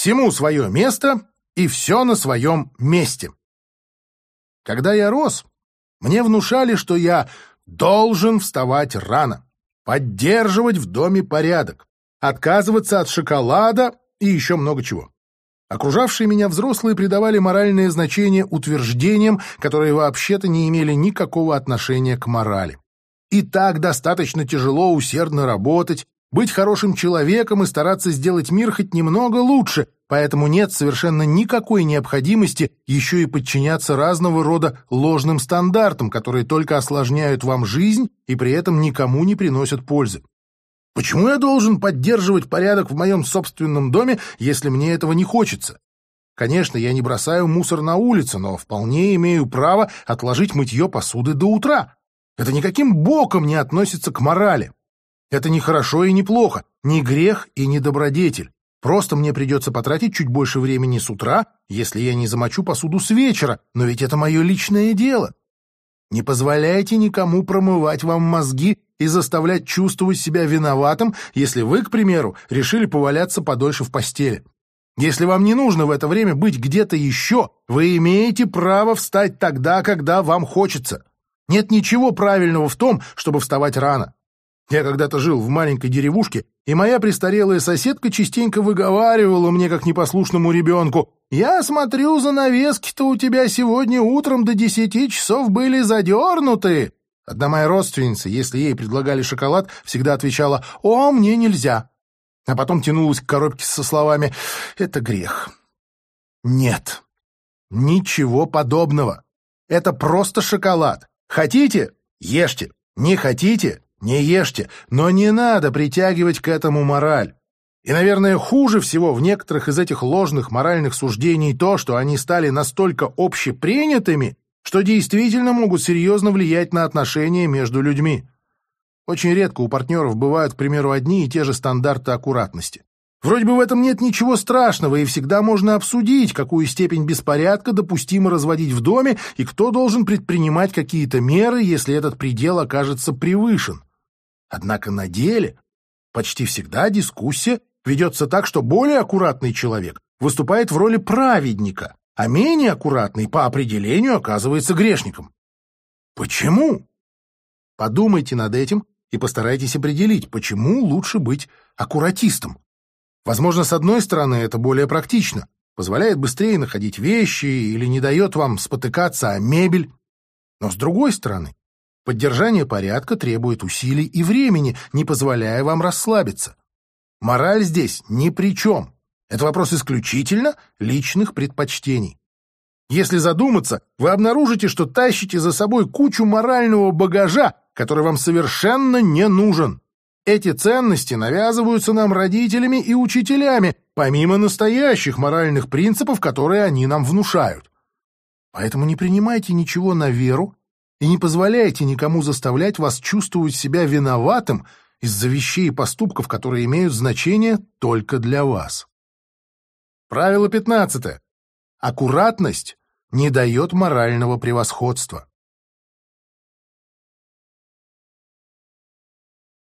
Всему свое место и все на своем месте. Когда я рос, мне внушали, что я должен вставать рано, поддерживать в доме порядок, отказываться от шоколада и еще много чего. Окружавшие меня взрослые придавали моральное значение утверждениям, которые вообще-то не имели никакого отношения к морали. И так достаточно тяжело усердно работать, быть хорошим человеком и стараться сделать мир хоть немного лучше, поэтому нет совершенно никакой необходимости еще и подчиняться разного рода ложным стандартам, которые только осложняют вам жизнь и при этом никому не приносят пользы. Почему я должен поддерживать порядок в моем собственном доме, если мне этого не хочется? Конечно, я не бросаю мусор на улице, но вполне имею право отложить мытье посуды до утра. Это никаким боком не относится к морали. Это не хорошо и не плохо, не грех и не добродетель. Просто мне придется потратить чуть больше времени с утра, если я не замочу посуду с вечера, но ведь это мое личное дело. Не позволяйте никому промывать вам мозги и заставлять чувствовать себя виноватым, если вы, к примеру, решили поваляться подольше в постели. Если вам не нужно в это время быть где-то еще, вы имеете право встать тогда, когда вам хочется. Нет ничего правильного в том, чтобы вставать рано. Я когда-то жил в маленькой деревушке, и моя престарелая соседка частенько выговаривала мне, как непослушному ребенку, «Я смотрю, занавески-то у тебя сегодня утром до десяти часов были задернуты». Одна моя родственница, если ей предлагали шоколад, всегда отвечала «О, мне нельзя». А потом тянулась к коробке со словами «Это грех». Нет, ничего подобного. Это просто шоколад. Хотите — ешьте. Не хотите не ешьте, но не надо притягивать к этому мораль. И, наверное, хуже всего в некоторых из этих ложных моральных суждений то, что они стали настолько общепринятыми, что действительно могут серьезно влиять на отношения между людьми. Очень редко у партнеров бывают, к примеру, одни и те же стандарты аккуратности. Вроде бы в этом нет ничего страшного, и всегда можно обсудить, какую степень беспорядка допустимо разводить в доме и кто должен предпринимать какие-то меры, если этот предел окажется превышен. Однако на деле почти всегда дискуссия ведется так, что более аккуратный человек выступает в роли праведника, а менее аккуратный по определению оказывается грешником. Почему? Подумайте над этим и постарайтесь определить, почему лучше быть аккуратистом. Возможно, с одной стороны, это более практично, позволяет быстрее находить вещи или не дает вам спотыкаться о мебель. Но с другой стороны, Поддержание порядка требует усилий и времени, не позволяя вам расслабиться. Мораль здесь ни при чем. Это вопрос исключительно личных предпочтений. Если задуматься, вы обнаружите, что тащите за собой кучу морального багажа, который вам совершенно не нужен. Эти ценности навязываются нам родителями и учителями, помимо настоящих моральных принципов, которые они нам внушают. Поэтому не принимайте ничего на веру и не позволяйте никому заставлять вас чувствовать себя виноватым из-за вещей и поступков, которые имеют значение только для вас. Правило 15. Аккуратность не дает морального превосходства.